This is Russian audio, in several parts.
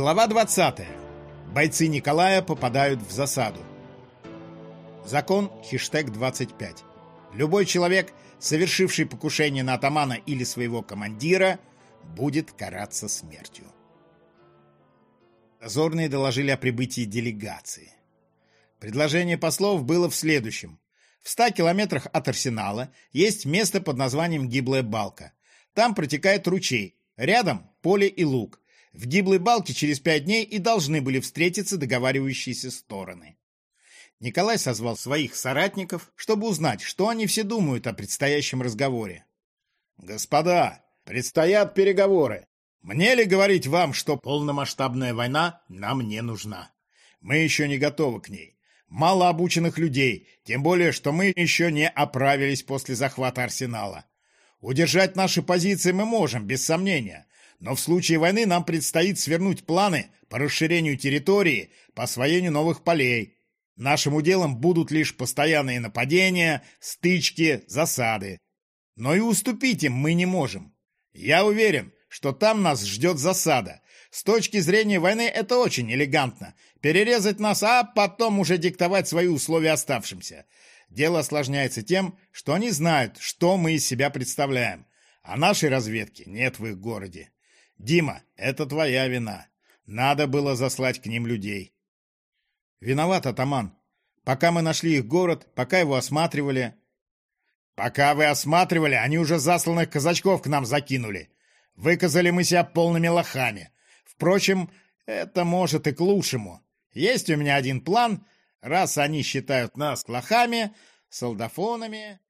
Глава 20. Бойцы Николая попадают в засаду. Закон хештег 25. Любой человек, совершивший покушение на атамана или своего командира, будет караться смертью. Дозорные доложили о прибытии делегации. Предложение послов было в следующем. В 100 километрах от арсенала есть место под названием Гиблая Балка. Там протекает ручей, рядом поле и луг. В гиблой балке через пять дней и должны были встретиться договаривающиеся стороны. Николай созвал своих соратников, чтобы узнать, что они все думают о предстоящем разговоре. «Господа, предстоят переговоры. Мне ли говорить вам, что полномасштабная война нам не нужна? Мы еще не готовы к ней. Мало обученных людей, тем более, что мы еще не оправились после захвата арсенала. Удержать наши позиции мы можем, без сомнения, но в случае войны нам предстоит свернуть планы по расширению территории, по освоению новых полей. Нашим уделом будут лишь постоянные нападения, стычки, засады. Но и уступить им мы не можем. Я уверен, что там нас ждет засада. С точки зрения войны это очень элегантно. Перерезать нас, а потом уже диктовать свои условия оставшимся. Дело осложняется тем, что они знают, что мы из себя представляем. А нашей разведки нет в их городе. Дима, это твоя вина. Надо было заслать к ним людей. Виноват, атаман. Пока мы нашли их город, пока его осматривали... Пока вы осматривали, они уже засланных казачков к нам закинули. Выказали мы себя полными лохами. Впрочем, это может и к лучшему. Есть у меня один план, раз они считают нас лохами, солдафонами...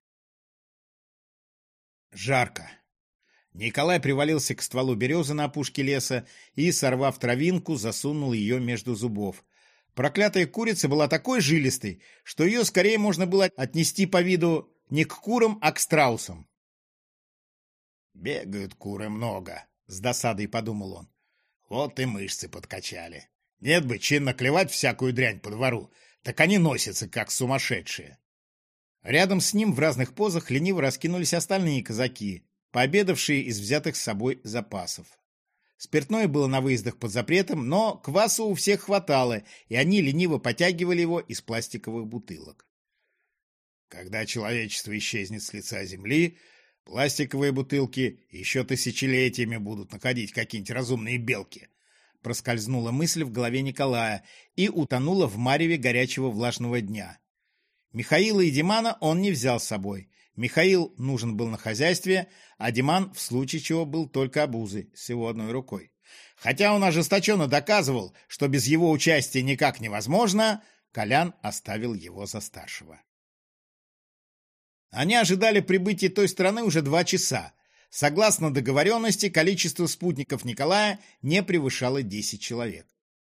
Жарко. Николай привалился к стволу березы на опушке леса и, сорвав травинку, засунул ее между зубов. Проклятая курица была такой жилистой, что ее скорее можно было отнести по виду не к курам, а к страусам. «Бегают куры много», — с досадой подумал он. «Вот и мышцы подкачали. Нет бы чинно клевать всякую дрянь по двору, так они носятся, как сумасшедшие». Рядом с ним в разных позах лениво раскинулись остальные казаки, пообедавшие из взятых с собой запасов. Спиртное было на выездах под запретом, но квасу у всех хватало, и они лениво потягивали его из пластиковых бутылок. Когда человечество исчезнет с лица земли, пластиковые бутылки еще тысячелетиями будут находить какие-нибудь разумные белки. Проскользнула мысль в голове Николая и утонула в мареве горячего влажного дня. Михаила и Димана он не взял с собой. Михаил нужен был на хозяйстве, а Диман в случае чего был только обузой с его одной рукой. Хотя он ожесточенно доказывал, что без его участия никак невозможно, Колян оставил его за старшего. Они ожидали прибытия той страны уже два часа. Согласно договоренности, количество спутников Николая не превышало 10 человек.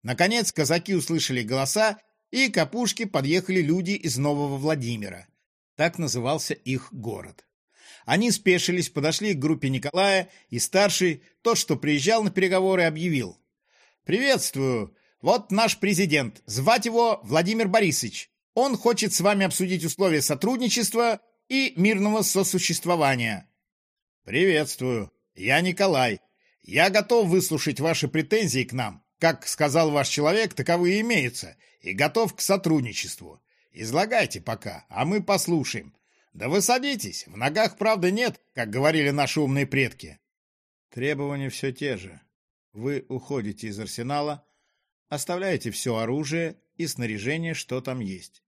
Наконец казаки услышали голоса, и к опушке подъехали люди из Нового Владимира. Так назывался их город. Они спешились, подошли к группе Николая, и старший, тот, что приезжал на переговоры, объявил. «Приветствую! Вот наш президент. Звать его Владимир Борисович. Он хочет с вами обсудить условия сотрудничества и мирного сосуществования». «Приветствую. Я Николай. Я готов выслушать ваши претензии к нам. Как сказал ваш человек, таковые имеются, и готов к сотрудничеству. Излагайте пока, а мы послушаем. Да вы садитесь, в ногах правда нет, как говорили наши умные предки. Требования все те же. Вы уходите из арсенала, оставляете все оружие и снаряжение, что там есть.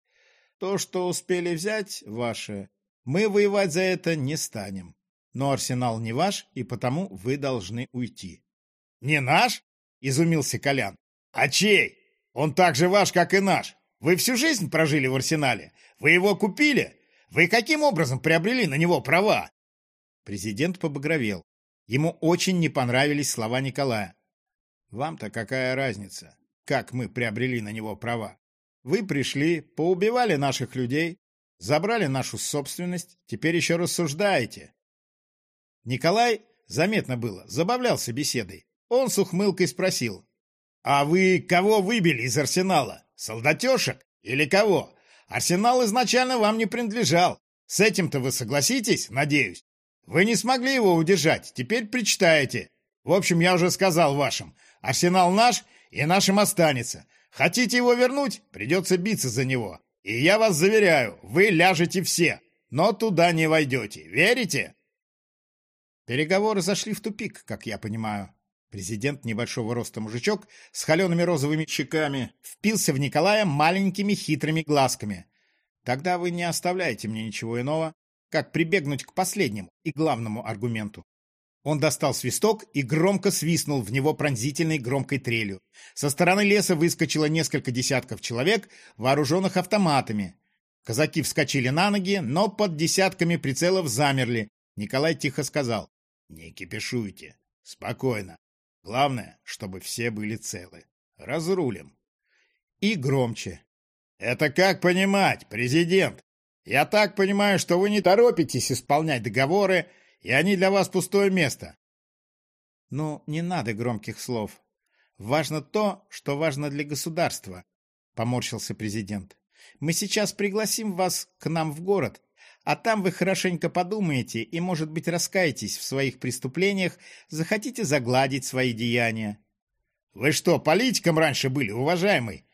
То, что успели взять, ваше. Мы воевать за это не станем. Но арсенал не ваш, и потому вы должны уйти. — Не наш? — изумился Колян. — А чей? Он так же ваш, как и наш. Вы всю жизнь прожили в арсенале? Вы его купили? Вы каким образом приобрели на него права?» Президент побагровел. Ему очень не понравились слова Николая. «Вам-то какая разница, как мы приобрели на него права? Вы пришли, поубивали наших людей, забрали нашу собственность, теперь еще рассуждаете». Николай, заметно было, забавлялся беседой. Он с ухмылкой спросил. «А вы кого выбили из арсенала?» Солдатешек? Или кого? Арсенал изначально вам не принадлежал. С этим-то вы согласитесь, надеюсь? Вы не смогли его удержать, теперь причитаете. В общем, я уже сказал вашим. Арсенал наш, и нашим останется. Хотите его вернуть, придется биться за него. И я вас заверяю, вы ляжете все, но туда не войдете. Верите?» Переговоры зашли в тупик, как я понимаю. Президент небольшого роста мужичок с холеными розовыми щеками впился в Николая маленькими хитрыми глазками. Тогда вы не оставляете мне ничего иного, как прибегнуть к последнему и главному аргументу. Он достал свисток и громко свистнул в него пронзительной громкой трелью. Со стороны леса выскочило несколько десятков человек, вооруженных автоматами. Казаки вскочили на ноги, но под десятками прицелов замерли. Николай тихо сказал, «Не кипишуйте, спокойно. Главное, чтобы все были целы. Разрулим». И громче. «Это как понимать, президент? Я так понимаю, что вы не торопитесь исполнять договоры, и они для вас пустое место. Ну, не надо громких слов. Важно то, что важно для государства, поморщился президент. Мы сейчас пригласим вас к нам в город, а там вы хорошенько подумаете и, может быть, раскаетесь в своих преступлениях, захотите загладить свои деяния. Вы что, политиком раньше были, уважаемый?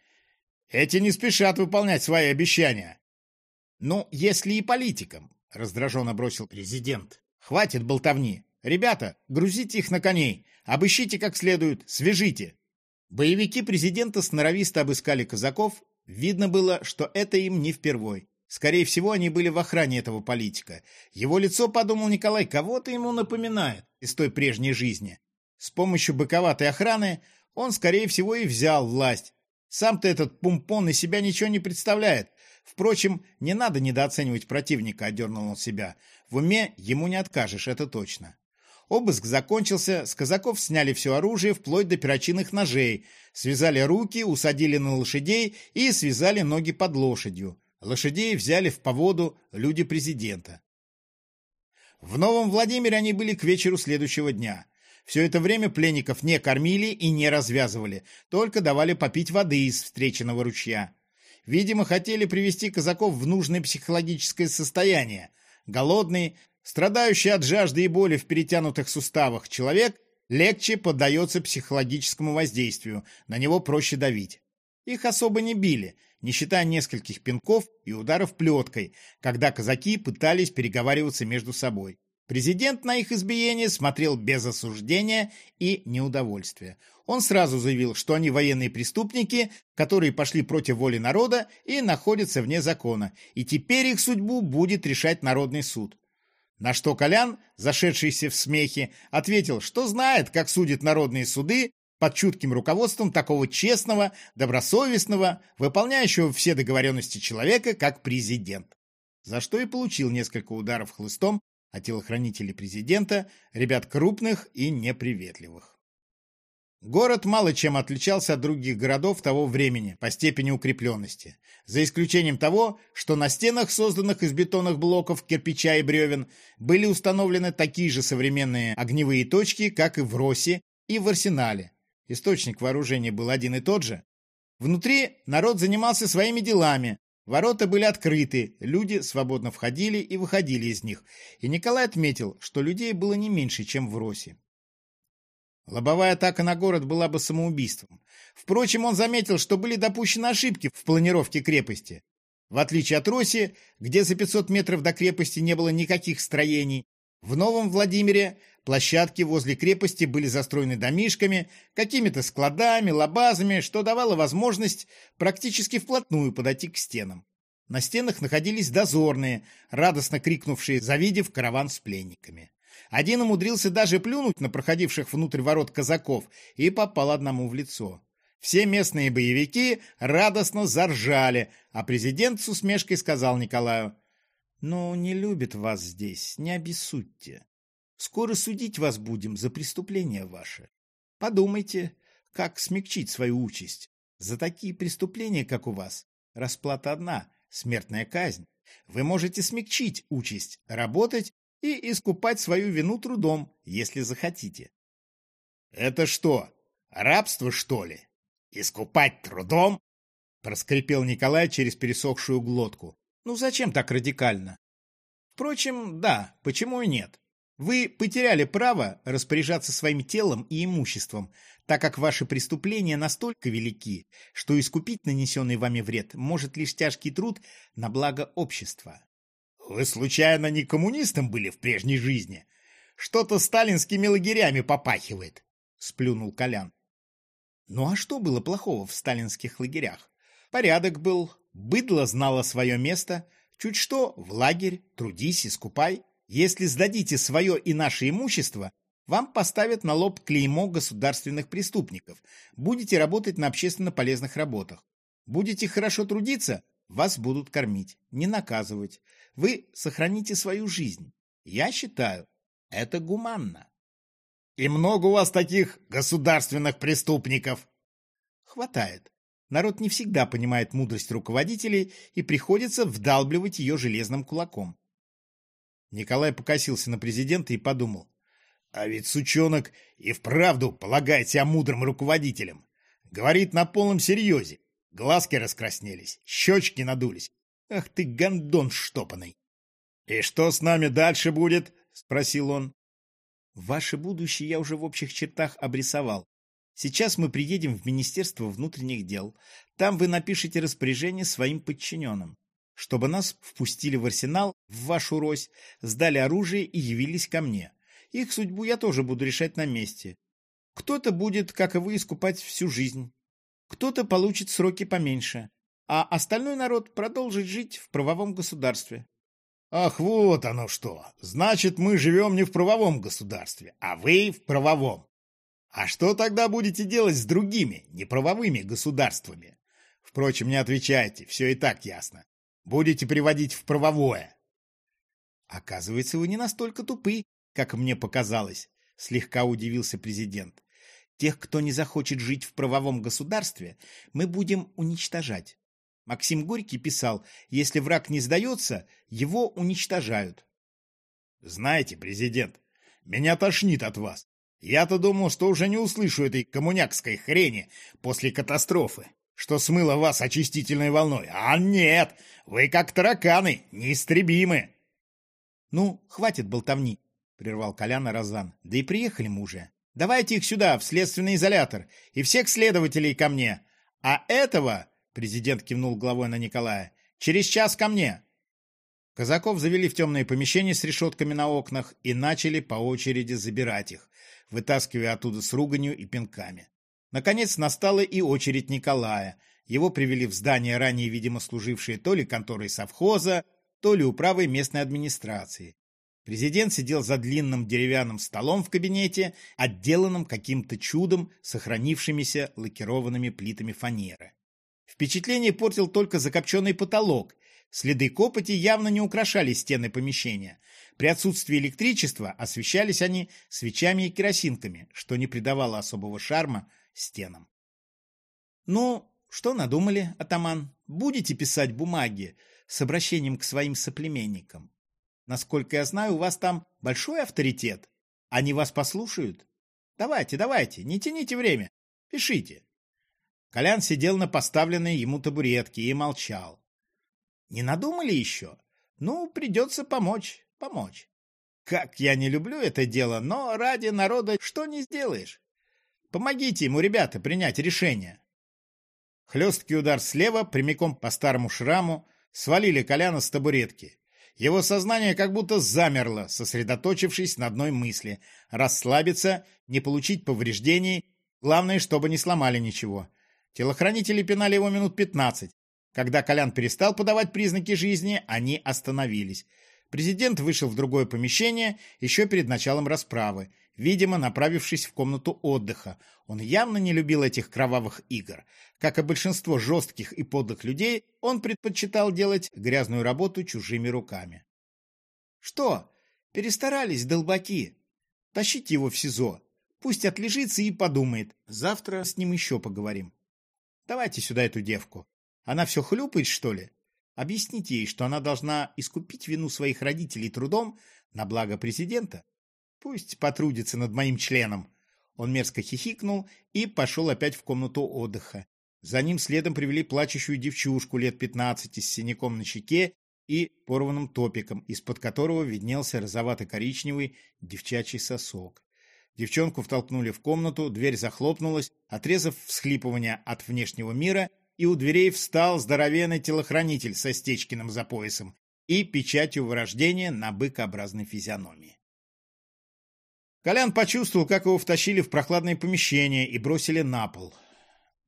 Эти не спешат выполнять свои обещания. Ну, если и политиком, раздраженно бросил президент. Хватит болтовни. Ребята, грузите их на коней, обыщите как следует, свяжите. Боевики президента сноровисто обыскали казаков. Видно было, что это им не впервой. Скорее всего, они были в охране этого политика. Его лицо, подумал Николай, кого-то ему напоминает из той прежней жизни. С помощью быковатой охраны он, скорее всего, и взял власть. Сам-то этот пумпон из себя ничего не представляет. Впрочем, не надо недооценивать противника, одернул он себя. В уме ему не откажешь, это точно. Обыск закончился, с казаков сняли все оружие, вплоть до перочинных ножей, связали руки, усадили на лошадей и связали ноги под лошадью. Лошадей взяли в поводу люди президента. В Новом Владимире они были к вечеру следующего дня. Все это время пленников не кормили и не развязывали, только давали попить воды из встреченного ручья. Видимо, хотели привести казаков в нужное психологическое состояние, Голодный, страдающий от жажды и боли в перетянутых суставах человек легче поддается психологическому воздействию, на него проще давить. Их особо не били, не считая нескольких пинков и ударов плеткой, когда казаки пытались переговариваться между собой. Президент на их избиение смотрел без осуждения и неудовольствия. Он сразу заявил, что они военные преступники, которые пошли против воли народа и находятся вне закона, и теперь их судьбу будет решать народный суд. На что Колян, зашедшийся в смехе, ответил, что знает, как судят народные суды под чутким руководством такого честного, добросовестного, выполняющего все договоренности человека, как президент. За что и получил несколько ударов хлыстом от телохранителей президента, ребят крупных и неприветливых. Город мало чем отличался от других городов того времени по степени укрепленности, за исключением того, что на стенах, созданных из бетонных блоков, кирпича и бревен, были установлены такие же современные огневые точки, как и в Росе и в Арсенале. Источник вооружения был один и тот же. Внутри народ занимался своими делами, ворота были открыты, люди свободно входили и выходили из них, и Николай отметил, что людей было не меньше, чем в Росе. Лобовая атака на город была бы самоубийством. Впрочем, он заметил, что были допущены ошибки в планировке крепости. В отличие от Роси, где за 500 метров до крепости не было никаких строений, в Новом Владимире площадки возле крепости были застроены домишками, какими-то складами, лабазами, что давало возможность практически вплотную подойти к стенам. На стенах находились дозорные, радостно крикнувшие, завидев караван с пленниками. Один умудрился даже плюнуть на проходивших внутрь ворот казаков и попал одному в лицо. Все местные боевики радостно заржали, а президент с усмешкой сказал Николаю, «Ну, не любит вас здесь, не обессудьте. Скоро судить вас будем за преступления ваши. Подумайте, как смягчить свою участь. За такие преступления, как у вас, расплата одна — смертная казнь. Вы можете смягчить участь, работать и искупать свою вину трудом, если захотите. «Это что, рабство, что ли? Искупать трудом?» проскрипел Николай через пересохшую глотку. «Ну зачем так радикально?» «Впрочем, да, почему и нет? Вы потеряли право распоряжаться своим телом и имуществом, так как ваши преступления настолько велики, что искупить нанесенный вами вред может лишь тяжкий труд на благо общества. Вы случайно не коммунистом были в прежней жизни? Что-то сталинскими лагерями попахивает, сплюнул Колян. Ну а что было плохого в сталинских лагерях? Порядок был, быдло знало свое место, чуть что в лагерь, трудись, искупай. Если сдадите свое и наше имущество, вам поставят на лоб клеймо государственных преступников. Будете работать на общественно полезных работах. Будете хорошо трудиться, вас будут кормить, не наказывать. Вы сохраните свою жизнь. Я считаю, это гуманно. И много у вас таких государственных преступников? Хватает. Народ не всегда понимает мудрость руководителей и приходится вдалбливать ее железным кулаком. Николай покосился на президента и подумал. А ведь сучонок и вправду полагает себя мудрым руководителем. Говорит на полном серьезе. Глазки раскраснелись, щечки надулись. Ах ты, гондон штопанный! «И что с нами дальше будет?» — спросил он. «Ваше будущее я уже в общих чертах обрисовал. Сейчас мы приедем в Министерство внутренних дел. Там вы напишите распоряжение своим подчиненным, чтобы нас впустили в арсенал, в вашу рось, сдали оружие и явились ко мне. Их судьбу я тоже буду решать на месте. Кто-то будет, как и вы, искупать всю жизнь. Кто-то получит сроки поменьше, а остальной народ продолжит жить в правовом государстве. Ах, вот оно что! Значит, мы живем не в правовом государстве, а вы в правовом. А что тогда будете делать с другими, неправовыми государствами? Впрочем, не отвечайте, все и так ясно. Будете приводить в правовое. Оказывается, вы не настолько тупы, как мне показалось, слегка удивился президент. Тех, кто не захочет жить в правовом государстве, мы будем уничтожать. Максим Горький писал, если враг не сдается, его уничтожают. Знаете, президент, меня тошнит от вас. Я-то думал, что уже не услышу этой коммунякской хрени после катастрофы, что смыло вас очистительной волной. А нет, вы как тараканы, неистребимы. Ну, хватит болтовни, прервал Коляна Розан. Да и приехали мы уже. Давайте их сюда, в следственный изолятор, и всех следователей ко мне. А этого, президент кивнул головой на Николая, через час ко мне. Казаков завели в темное помещение с решетками на окнах и начали по очереди забирать их, вытаскивая оттуда с руганью и пинками. Наконец настала и очередь Николая. Его привели в здание, ранее, видимо, служившее то ли конторой совхоза, то ли управой местной администрации. Президент сидел за длинным деревянным столом в кабинете, отделанным каким-то чудом сохранившимися лакированными плитами фанеры. Впечатление портил только закопченный потолок. Следы копоти явно не украшали стены помещения. При отсутствии электричества освещались они свечами и керосинками, что не придавало особого шарма стенам. «Ну, что надумали, атаман? Будете писать бумаги с обращением к своим соплеменникам? Насколько я знаю, у вас там большой авторитет. Они вас послушают? Давайте, давайте, не тяните время. Пишите». Колян сидел на поставленной ему табуретке и молчал. «Не надумали еще? Ну, придется помочь помочь. Как я не люблю это дело, но ради народа что не сделаешь. Помогите ему, ребята, принять решение. Хлесткий удар слева, прямиком по старому шраму, свалили Коляна с табуретки. Его сознание как будто замерло, сосредоточившись на одной мысли — расслабиться, не получить повреждений, главное, чтобы не сломали ничего. Телохранители пинали его минут пятнадцать. Когда Колян перестал подавать признаки жизни, они остановились — Президент вышел в другое помещение еще перед началом расправы, видимо, направившись в комнату отдыха. Он явно не любил этих кровавых игр. Как и большинство жестких и подлых людей, он предпочитал делать грязную работу чужими руками. «Что? Перестарались, долбаки? Тащите его в СИЗО. Пусть отлежится и подумает. Завтра с ним еще поговорим. Давайте сюда эту девку. Она все хлюпает, что ли?» Объясните ей, что она должна искупить вину своих родителей трудом на благо президента. Пусть потрудится над моим членом. Он мерзко хихикнул и пошел опять в комнату отдыха. За ним следом привели плачущую девчушку лет пятнадцати с синяком на щеке и порванным топиком, из-под которого виднелся розовато-коричневый девчачий сосок. Девчонку втолкнули в комнату, дверь захлопнулась, отрезав всхлипывание от внешнего мира, и у дверей встал здоровенный телохранитель со Стечкиным за поясом и печатью вырождения на быкообразной физиономии. Колян почувствовал, как его втащили в прохладное помещение и бросили на пол.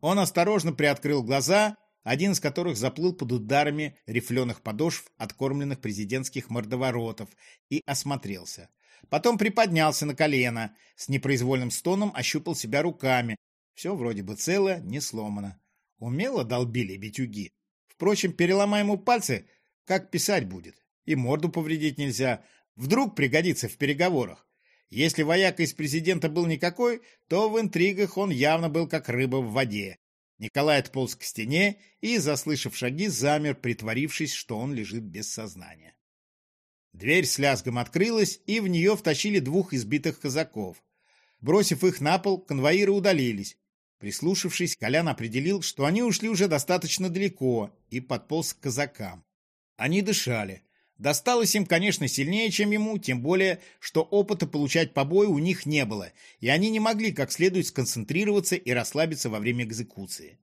Он осторожно приоткрыл глаза, один из которых заплыл под ударами рифленых подошв, откормленных президентских мордоворотов, и осмотрелся. Потом приподнялся на колено, с непроизвольным стоном ощупал себя руками. Все вроде бы цело, не сломано. Умело долбили битюги. Впрочем, переломай ему пальцы, как писать будет. И морду повредить нельзя. Вдруг пригодится в переговорах. Если вояка из президента был никакой, то в интригах он явно был как рыба в воде. Николай отполз к стене и, заслышав шаги, замер, притворившись, что он лежит без сознания. Дверь с лязгом открылась, и в нее втащили двух избитых казаков. Бросив их на пол, конвоиры удалились. Прислушавшись, Колян определил, что они ушли уже достаточно далеко, и подполз к казакам. Они дышали. Досталось им, конечно, сильнее, чем ему, тем более, что опыта получать побои у них не было, и они не могли как следует сконцентрироваться и расслабиться во время экзекуции.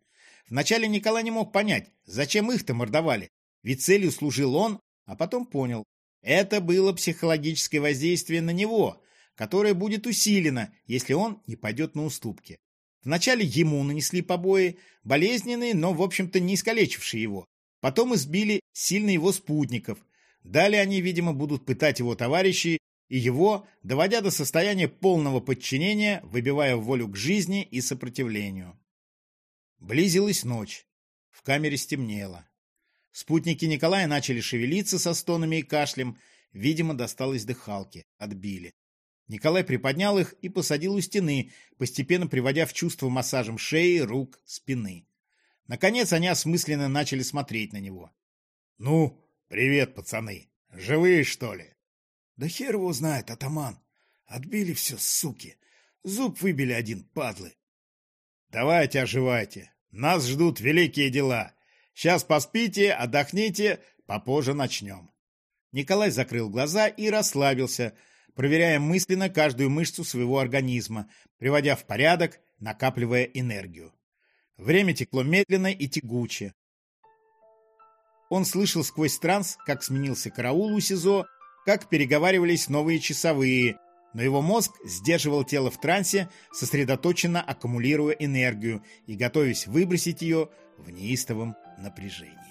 Вначале Николай не мог понять, зачем их-то мордовали, ведь целью служил он, а потом понял. Это было психологическое воздействие на него, которое будет усилено, если он не пойдет на уступки. Вначале ему нанесли побои, болезненные, но, в общем-то, не искалечившие его. Потом избили сильно его спутников, Далее они, видимо, будут пытать его товарищей и его, доводя до состояния полного подчинения, выбивая волю к жизни и сопротивлению. Близилась ночь. В камере стемнело. Спутники Николая начали шевелиться со стонами и кашлем. Видимо, досталось дыхалки. Отбили. Николай приподнял их и посадил у стены, постепенно приводя в чувство массажем шеи, рук, спины. Наконец они осмысленно начали смотреть на него. «Ну, «Привет, пацаны! Живые, что ли?» «Да хер его знает, атаман! Отбили все, суки! Зуб выбили один, падлы!» «Давайте оживайте! Нас ждут великие дела! Сейчас поспите, отдохните, попозже начнем!» Николай закрыл глаза и расслабился, проверяя мысленно каждую мышцу своего организма, приводя в порядок, накапливая энергию. Время текло медленно и тягуче. Он слышал сквозь транс, как сменился караул у СИЗО, как переговаривались новые часовые, но его мозг сдерживал тело в трансе, сосредоточенно аккумулируя энергию и готовясь выбросить ее в неистовом напряжении.